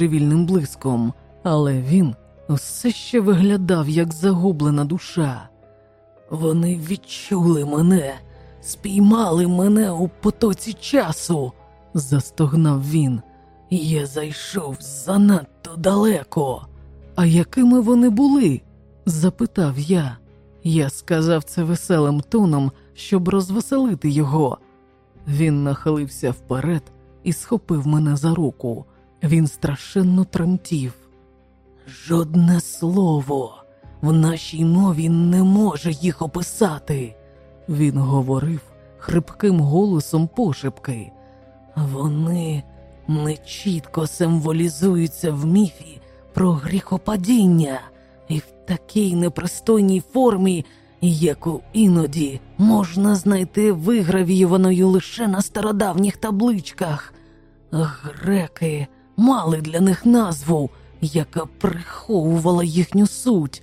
божевільним блиском, але він все ще виглядав як загублена душа. Вони відчули мене, спіймали мене у потоці часу, застогнав він. Я зайшов занадто далеко. А якими вони були? запитав я. Я сказав це веселим тоном, щоб розвеселити його. Він нахилився вперед і схопив мене за руку. Він страшенно тремтів. Жодне слово в нашій мові не може їх описати. Він говорив хрипким голосом пошепки. Вони нечітко символізуються в міфі про гріхопадіння і в такій непристойній формі, яку іноді можна знайти вигравіюваною лише на стародавніх табличках. Греки мали для них назву, яка приховувала їхню суть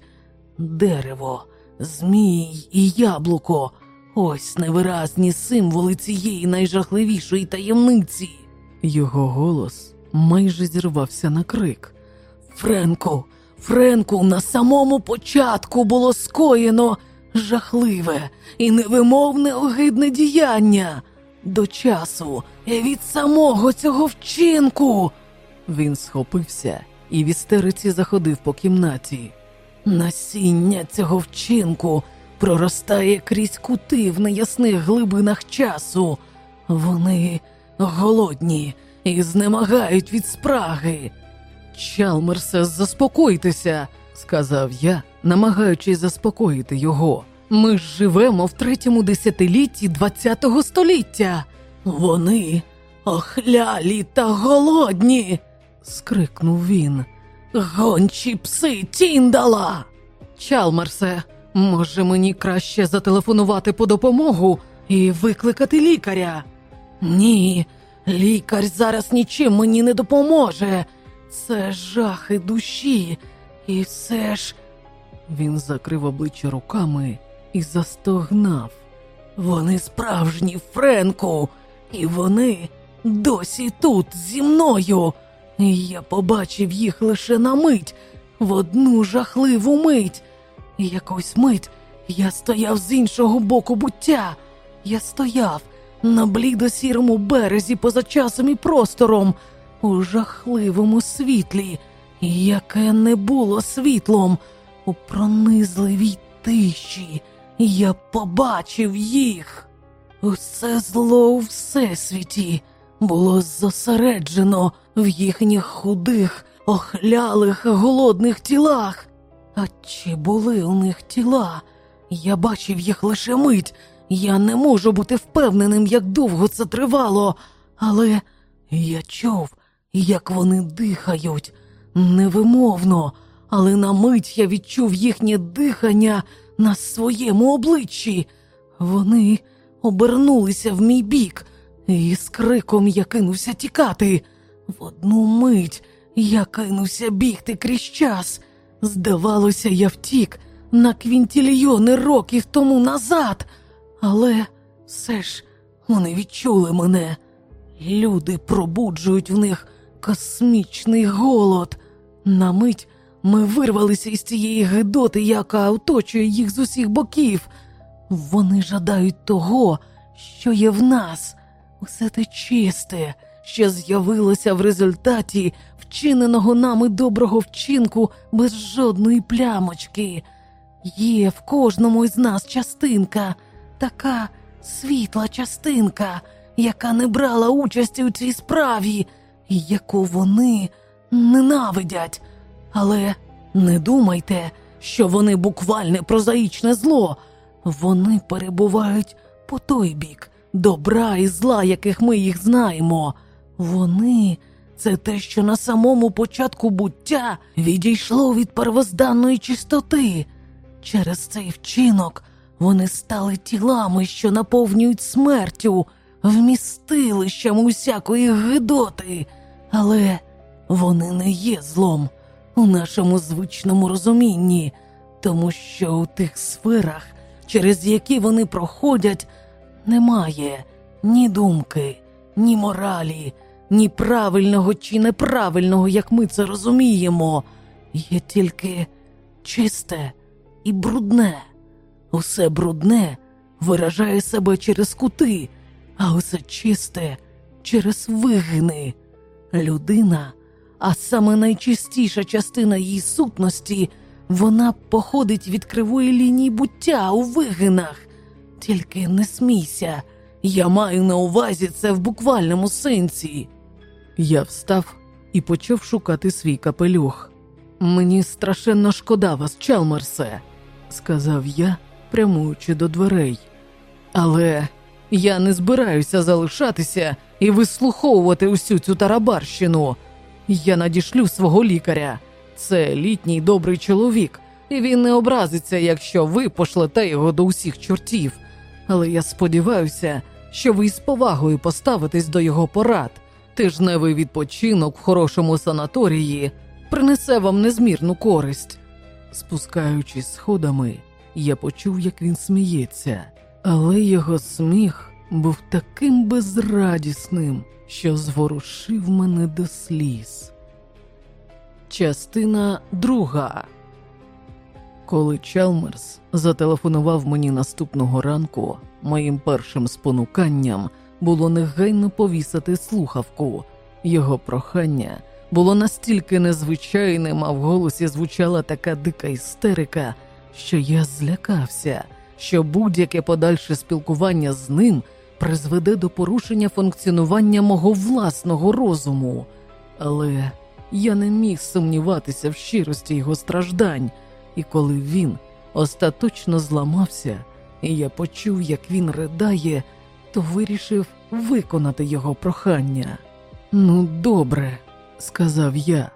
дерево, змій і яблуко. Ось невиразні символи цієї найжахливішої таємниці. Його голос майже зірвався на крик. Френку, Френку, на самому початку було скоєно жахливе і невимовне огидне діяння. До часу від самого цього вчинку. Він схопився і в істериці заходив по кімнаті. Насіння цього вчинку проростає крізь кути в неясних глибинах часу. Вони голодні і знемагають від спраги. Чалмерсе, заспокойтеся, сказав я, намагаючись заспокоїти його. Ми ж живемо в третьому десятилітті ХХ століття. Вони охлялі та голодні. Скрикнув він. Гончі пси тіндала. Чалмерсе, може мені краще зателефонувати по допомогу і викликати лікаря? Ні, лікар зараз нічим мені не допоможе. Це жахи душі, і все ж. Він закрив обличчя руками і застогнав. Вони справжні, Френку, і вони досі тут зі мною. Я побачив їх лише на мить, в одну жахливу мить. Якусь мить я стояв з іншого боку буття. Я стояв на блідо-сірому березі поза часом і простором, у жахливому світлі, яке не було світлом, у пронизливій тиші. Я побачив їх. Усе зло у всесвіті було зосереджено в їхніх худих, охлялих, голодних тілах. А чи були у них тіла? Я бачив їх лише мить. Я не можу бути впевненим, як довго це тривало, але я чув, як вони дихають невимовно, але на мить я відчув їхнє дихання на своєму обличчі. Вони обернулися в мій бік, і з криком я кинувся тікати. В одну мить я кинувся бігти крізь час. Здавалося, я втік на квінтільйони років тому назад, але все ж вони відчули мене. Люди пробуджують в них космічний голод. На мить ми вирвалися із цієї гидоти, яка оточує їх з усіх боків. Вони жадають того, що є в нас, усе те чисте, що з'явилося в результаті вчиненого нами доброго вчинку без жодної плямочки. Є в кожному із нас частинка, така світла частинка, яка не брала участі у цій справі, і яку вони ненавидять. Але не думайте, що вони буквальне прозаїчне зло. Вони перебувають по той бік добра і зла, яких ми їх знаємо. Вони це те, що на самому початку буття відійшло від первозданної чистоти. Через цей вчинок вони стали тілами, що наповнюють смертю, вмістилищем усякої гидоти, але вони не є злом у нашому звичному розумінні, тому що у тих сферах, через які вони проходять, немає ні думки, ні моралі, ні правильного чи неправильного, як ми це розуміємо. Є тільки чисте і брудне. Усе брудне виражає себе через кути, а усе чисте через вигини. Людина, а саме найчистіша частина її сутності, вона походить від кривої лінії буття у вигинах. Тільки не смійся, я маю на увазі це в буквальному сенсі. Я встав і почав шукати свій капелюх. Мені страшенно шкода вас, Чалмерсе, сказав я, прямуючи до дверей. Але я не збираюся залишатися і вислуховувати усю цю тарабарщину. Я надішлю свого лікаря. Це літній добрий чоловік, і він не образиться, якщо ви пошлете його до усіх чортів. Але я сподіваюся, що ви з повагою поставитесь до його порад. Тижневий відпочинок в хорошому санаторії принесе вам незмірну користь. Спускаючись сходами, я почув, як він сміється, але його сміх був таким безрадісним, що зворушив мене до сліз. Частина друга. Коли Чалмерс зателефонував мені наступного ранку, моїм першим спонуканням було негайно повісити слухавку. Його прохання було настільки незвичайним, а в голосі звучала така дика істерика, що я злякався, що будь-яке подальше спілкування з ним призведе до порушення функціонування мого власного розуму. Але я не міг сумніватися в щирості його страждань, і коли він остаточно зламався, і я почув, як він ридає, то вирішив виконати його прохання. Ну, добре, сказав я,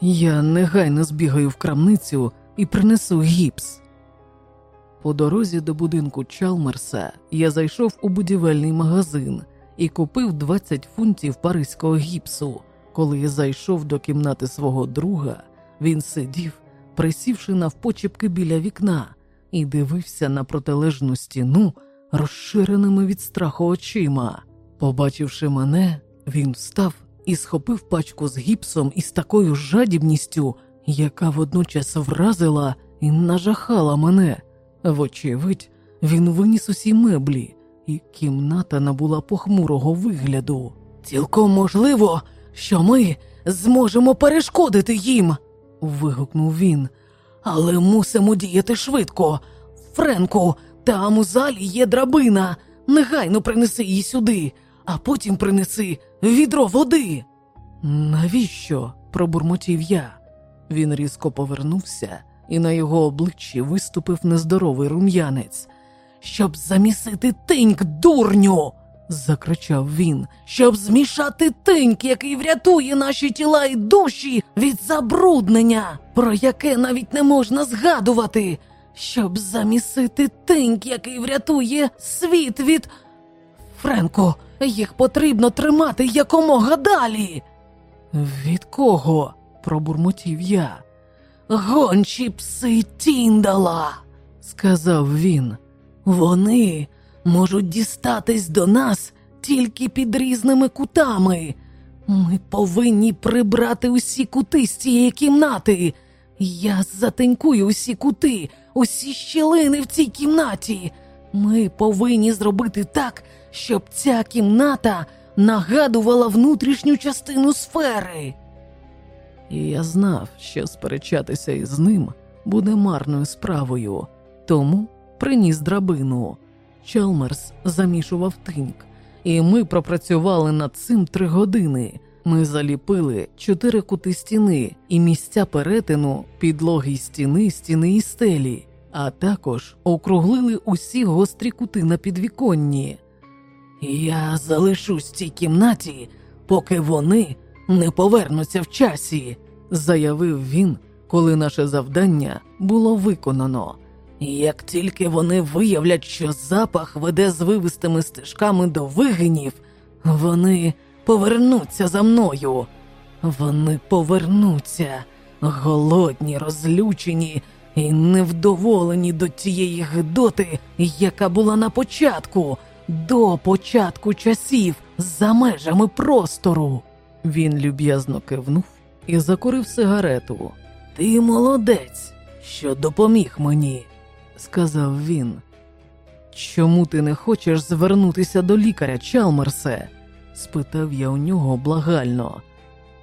я негайно збігаю в крамницю і принесу гіпс. По дорозі до будинку Чалмерса я зайшов у будівельний магазин і купив 20 фунтів паризького гіпсу. Коли я зайшов до кімнати свого друга, він сидів, присівши навпочепки біля вікна, і дивився на протилежну стіну розширеними від страху очима. Побачивши мене, він встав і схопив пачку з гіпсом із такою жадібністю, яка водночас вразила і нажахала мене. Вочевидь, він виніс усі меблі, і кімната набула похмурого вигляду. Цілком можливо, що ми зможемо перешкодити їм. Вигукнув він. Але мусимо діяти швидко. Френку, там у залі є драбина. Негайно принеси її сюди, а потім принеси відро води. Навіщо? пробурмотів я. Він різко повернувся, і на його обличчі виступив нездоровий рум'янець. Щоб замісити тиньк, дурню. Закричав він, щоб змішати тиньк, який врятує наші тіла і душі від забруднення, про яке навіть не можна згадувати, щоб замісити тиньк, який врятує світ від. Френко, їх потрібно тримати якомога далі. Від кого? пробурмотів я. Гончі пси Тіндала, сказав він. Вони можуть дістатись до нас тільки під різними кутами. Ми повинні прибрати усі кути з цієї кімнати. Я затенькую усі кути, усі щілини в цій кімнаті. Ми повинні зробити так, щоб ця кімната нагадувала внутрішню частину сфери. І я знав, що сперечатися із ним буде марною справою, тому приніс драбину. Чалмерс замішував тиньк, і ми пропрацювали над цим три години. Ми заліпили чотири кути стіни і місця перетину, підлоги стіни, стіни і стелі, а також округлили усі гострі кути на підвіконні. Я залишусь в цій кімнаті, поки вони не повернуться в часі, заявив він, коли наше завдання було виконано. Як тільки вони виявлять, що запах веде звивистими стежками до вигинів, вони повернуться за мною. Вони повернуться, голодні, розлючені і невдоволені до тієї гидоти, яка була на початку, до початку часів за межами простору. Він люб'язно кивнув і закурив сигарету. Ти молодець, що допоміг мені, сказав він. Чому ти не хочеш звернутися до лікаря, Чалмерсе? спитав я у нього благально.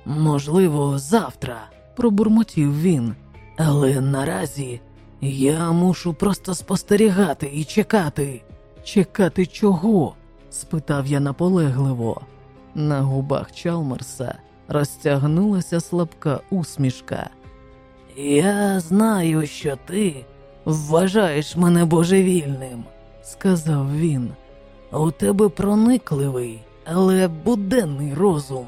Можливо, завтра, пробурмотів він, але наразі я мушу просто спостерігати і чекати. Чекати чого? спитав я наполегливо. На губах Чалмерса розтягнулася слабка усмішка. Я знаю, що ти вважаєш мене божевільним, сказав він. У тебе проникливий, але буденний розум,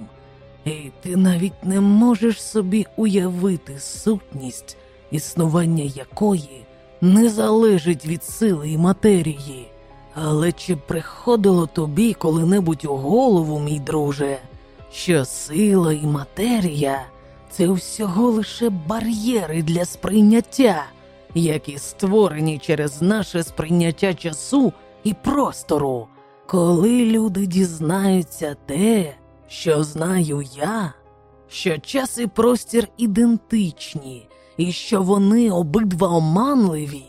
і ти навіть не можеш собі уявити сутність, існування якої не залежить від сили і матерії. Але чи приходило тобі коли-небудь у голову, мій друже, що сила і матерія це всього лише бар'єри для сприйняття, які створені через наше сприйняття часу і простору? Коли люди дізнаються те, що знаю я, що час і простір ідентичні, і що вони обидва оманливі,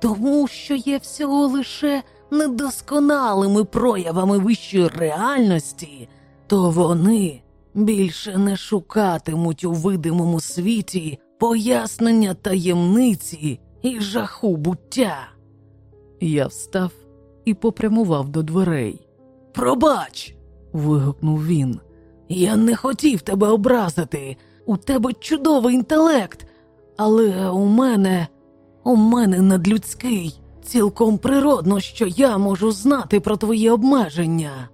тому що є всього лише недосконалими проявами вищої реальності, то вони більше не шукатимуть у видимому світі пояснення таємниці і жаху буття. Я встав і попрямував до дверей. Пробач. вигукнув він. Я не хотів тебе образити. У тебе чудовий інтелект, але у мене, у мене надлюдський. Цілком природно, що я можу знати про твої обмеження.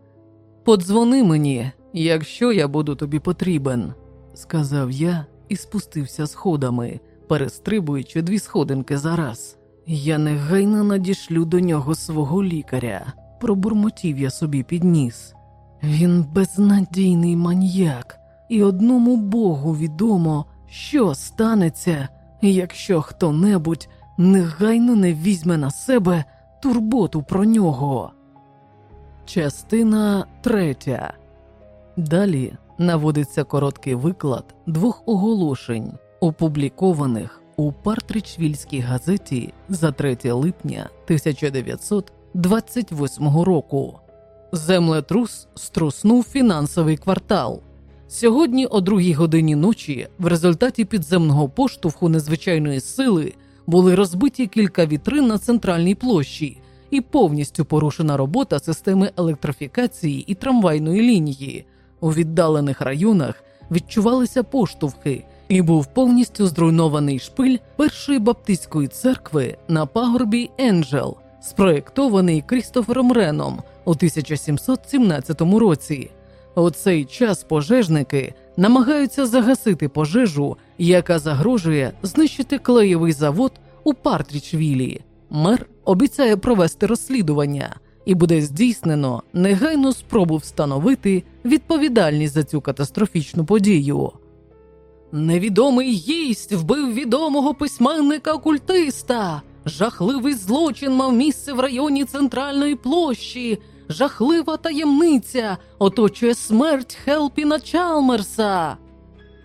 Подзвони мені, якщо я буду тобі потрібен, сказав я і спустився сходами, перестрибуючи дві сходинки за раз. Я негайно надішлю до нього свого лікаря, пробурмотів я собі під ніс. Він безнадійний маньяк, і одному Богу відомо, що станеться, якщо хто небудь негайно не візьме на себе турботу про нього. Частина третя. Далі наводиться короткий виклад двох оголошень, опублікованих у Партричвільській газеті за 3 липня 1928 року. Землетрус струснув фінансовий квартал. Сьогодні, о другій годині ночі, в результаті підземного поштовху незвичайної сили були розбиті кілька вітрин на центральній площі і повністю порушена робота системи електрифікації і трамвайної лінії. У віддалених районах відчувалися поштовхи, і був повністю зруйнований шпиль першої баптистської церкви на пагорбі Енджел, спроєктований Крістофером Реном у 1717 році. У цей час пожежники намагаються загасити пожежу, яка загрожує знищити клеєвий завод у Партрічвілі. Мер обіцяє провести розслідування і буде здійснено негайну спробу встановити відповідальність за цю катастрофічну подію. Невідомий гість вбив відомого письменника окультиста. Жахливий злочин мав місце в районі центральної площі. Жахлива таємниця оточує смерть Хелпіна Чалмерса.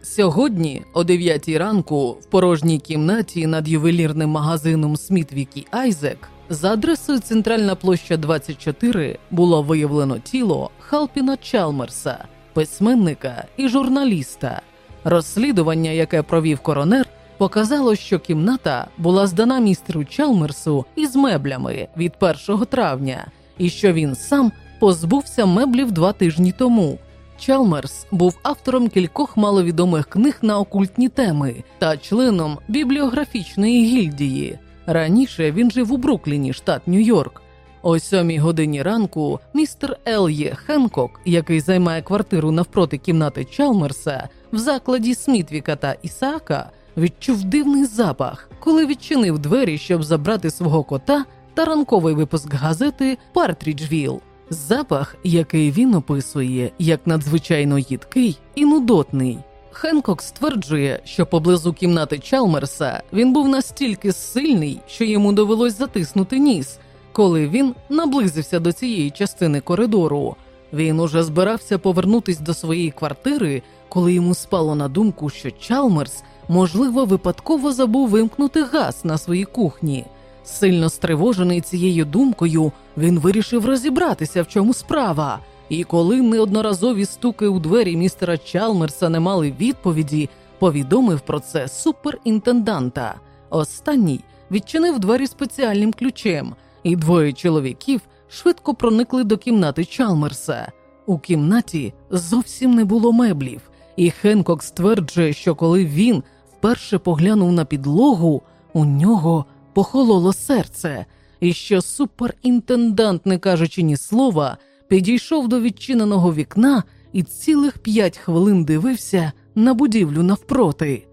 Сьогодні, о 9 ранку, в порожній кімнаті над ювелірним магазином Смітвікі Айзек за адресою Центральна площа 24 було виявлено тіло Халпіна Чалмерса, письменника і журналіста. Розслідування, яке провів коронер, показало, що кімната була здана містеру Чалмерсу із меблями від 1 травня, і що він сам позбувся меблів два тижні тому. Чалмерс був автором кількох маловідомих книг на окультні теми та членом бібліографічної гільдії. Раніше він жив у Брукліні, штат Нью-Йорк. О сьомій годині ранку містер Ел'є Хенкок, який займає квартиру навпроти кімнати Чалмерса, в закладі Смітвіка та Ісаака, відчув дивний запах, коли відчинив двері, щоб забрати свого кота та ранковий випуск газети Партріджвіл. Запах, який він описує як надзвичайно їдкий і нудотний. Хенкок стверджує, що поблизу кімнати Чалмерса він був настільки сильний, що йому довелось затиснути ніс, коли він наблизився до цієї частини коридору. Він уже збирався повернутись до своєї квартири, коли йому спало на думку, що Чалмерс, можливо, випадково забув вимкнути газ на своїй кухні. Сильно стривожений цією думкою, він вирішив розібратися, в чому справа. І коли неодноразові стуки у двері містера Чалмерса не мали відповіді, повідомив про це суперінтенданта. Останній відчинив двері спеціальним ключем, і двоє чоловіків швидко проникли до кімнати Чалмерса. У кімнаті зовсім не було меблів, і Хенкок стверджує, що коли він вперше поглянув на підлогу, у нього похололо серце, і що суперінтендант, не кажучи ні слова, підійшов до відчиненого вікна і цілих п'ять хвилин дивився на будівлю навпроти.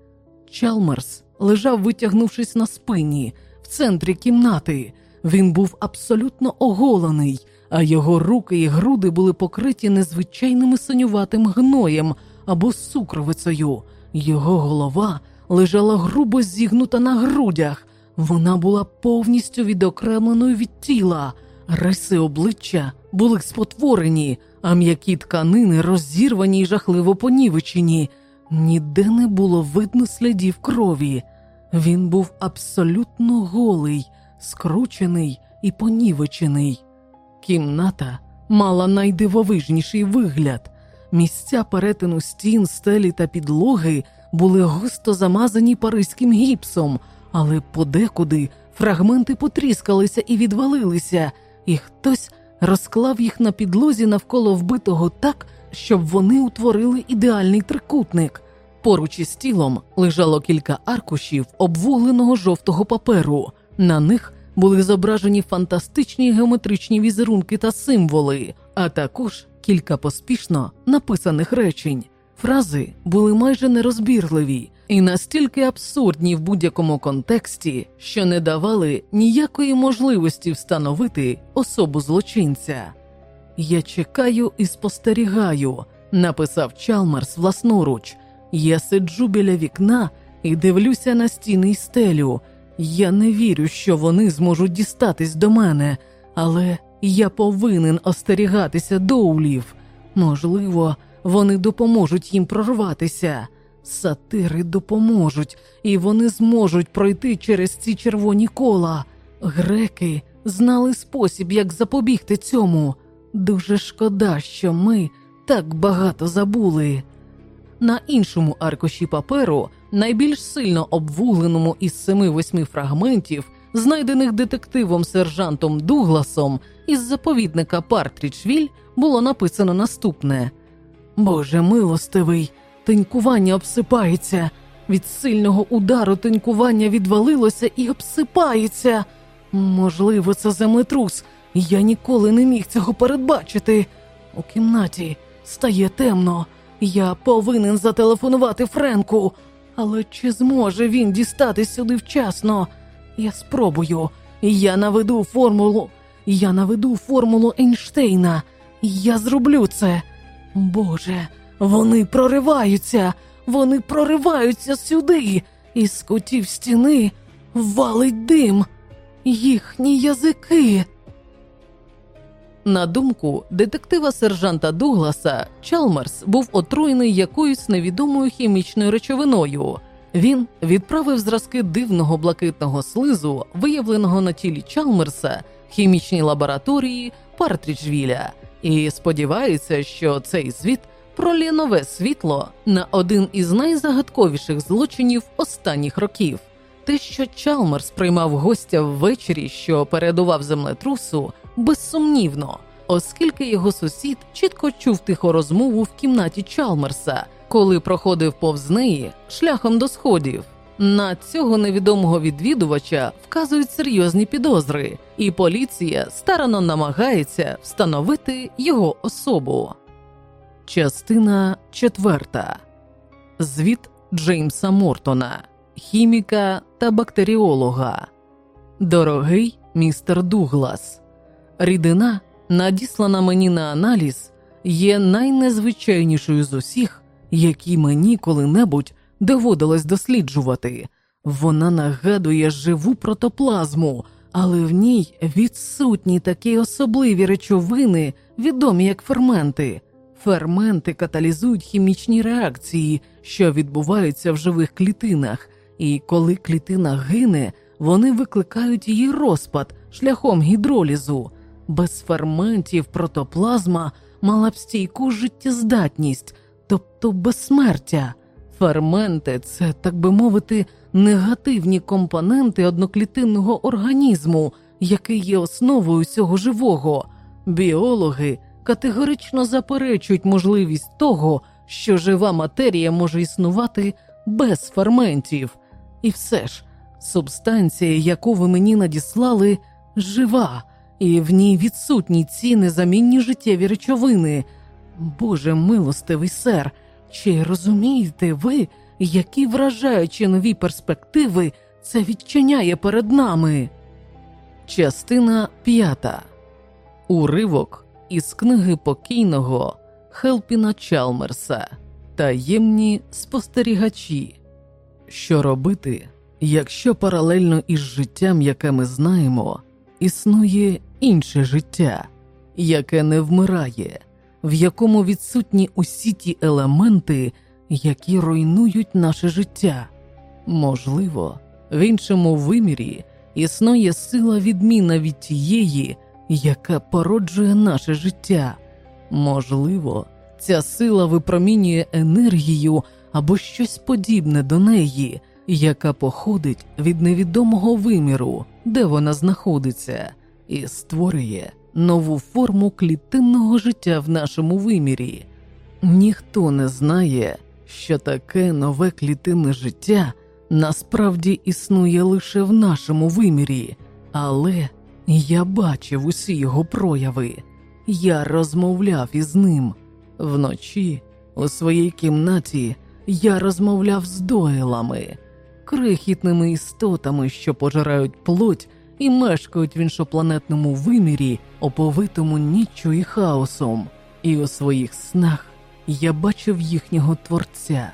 Чалмерс лежав, витягнувшись на спині, в центрі кімнати. Він був абсолютно оголений, а його руки і груди були покриті незвичайним синюватим гноєм або сукровицею. Його голова лежала грубо зігнута на грудях. Вона була повністю відокремленою від тіла, риси обличчя були спотворені, а м'які тканини розірвані й жахливо понівечені. Ніде не було видно слідів крові. Він був абсолютно голий, скручений і понівечений. Кімната мала найдивовижніший вигляд. Місця перетину стін, стелі та підлоги були густо замазані паризьким гіпсом, але подекуди фрагменти потріскалися і відвалилися, і хтось розклав їх на підлозі навколо вбитого так, щоб вони утворили ідеальний трикутник. Поруч із тілом лежало кілька аркушів обвугленого жовтого паперу. На них були зображені фантастичні геометричні візерунки та символи, а також кілька поспішно написаних речень. Фрази були майже нерозбірливі і настільки абсурдні в будь-якому контексті, що не давали ніякої можливості встановити особу злочинця. Я чекаю і спостерігаю, написав Чалмерс власноруч. Я сиджу біля вікна і дивлюся на стіни й стелю. Я не вірю, що вони зможуть дістатись до мене, але я повинен остерігатися доулів. Можливо, вони допоможуть їм прорватися. Сатири допоможуть, і вони зможуть пройти через ці червоні кола. Греки знали спосіб, як запобігти цьому. Дуже шкода, що ми так багато забули. На іншому аркуші паперу, найбільш сильно обвугленому із семи-восьми фрагментів, знайдених детективом сержантом Дугласом із заповідника Партрічвіль, було написано наступне: Боже милостивий, тенькування обсипається. Від сильного удару тенькування відвалилося і обсипається. Можливо, це землетрус. Я ніколи не міг цього передбачити. У кімнаті стає темно. Я повинен зателефонувати Френку, але чи зможе він дістати сюди вчасно? Я спробую. Я наведу формулу. Я наведу формулу Ейнштейна. Я зроблю це. Боже, вони прориваються, вони прориваються сюди, із кутів стіни валить дим, їхні язики. На думку детектива сержанта Дугласа, Чалмерс був отруєний якоюсь невідомою хімічною речовиною. Він відправив зразки дивного блакитного слизу, виявленого на тілі Чалмерса, хімічній лабораторії Партріджвіля, і сподівається, що цей звіт пролє нове світло на один із найзагадковіших злочинів останніх років. Те, що Чалмерс приймав гостя ввечері, що передував землетрусу, безсумнівно, оскільки його сусід чітко чув тиху розмову в кімнаті Чалмерса, коли проходив повз неї шляхом до сходів. На цього невідомого відвідувача вказують серйозні підозри, і поліція старано намагається встановити його особу. Частина четверта Звіт Джеймса Мортона, хіміка та бактеріолога. Дорогий містер Дуглас. Рідина, надіслана мені на аналіз, є найнезвичайнішою з усіх, які мені коли-небудь доводилось досліджувати. Вона нагадує живу протоплазму, але в ній відсутні такі особливі речовини, відомі як ферменти. Ферменти каталізують хімічні реакції, що відбуваються в живих клітинах, і коли клітина гине, вони викликають її розпад шляхом гідролізу. Без ферментів протоплазма мала б стійку життєздатність, тобто безсмертя. Ферменти це, так би мовити, негативні компоненти одноклітинного організму, який є основою всього живого. Біологи категорично заперечують можливість того, що жива матерія може існувати без ферментів. І все ж, субстанція, яку ви мені надіслали, жива, і в ній відсутні ці незамінні життєві речовини. Боже милостивий сер, чи розумієте ви, які вражаючі нові перспективи це відчиняє перед нами? Частина п'ята. Уривок із книги покійного Хелпіна Чалмерса Таємні спостерігачі. Що робити, якщо паралельно із життям, яке ми знаємо, існує інше життя, яке не вмирає, в якому відсутні усі ті елементи, які руйнують наше життя? Можливо, в іншому вимірі існує сила відміна від тієї, яка породжує наше життя. Можливо, ця сила випромінює енергію або щось подібне до неї, яка походить від невідомого виміру, де вона знаходиться, і створює нову форму клітинного життя в нашому вимірі. Ніхто не знає, що таке нове клітинне життя насправді існує лише в нашому вимірі, але я бачив усі його прояви, я розмовляв із ним вночі у своїй кімнаті. Я розмовляв з дойлами, крихітними істотами, що пожирають плоть і мешкають в іншопланетному вимірі, оповитому ніччю і хаосом, і у своїх снах я бачив їхнього творця.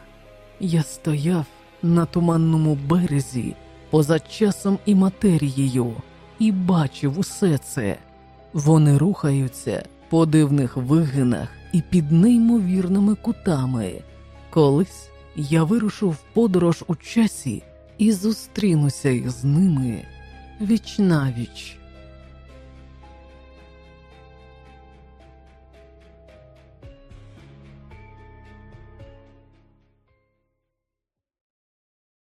Я стояв на туманному березі, поза часом і матерією, і бачив усе це. Вони рухаються по дивних вигинах і під неймовірними кутами. Колись я вирушу в подорож у часі і зустрінуся із ними віч навіч.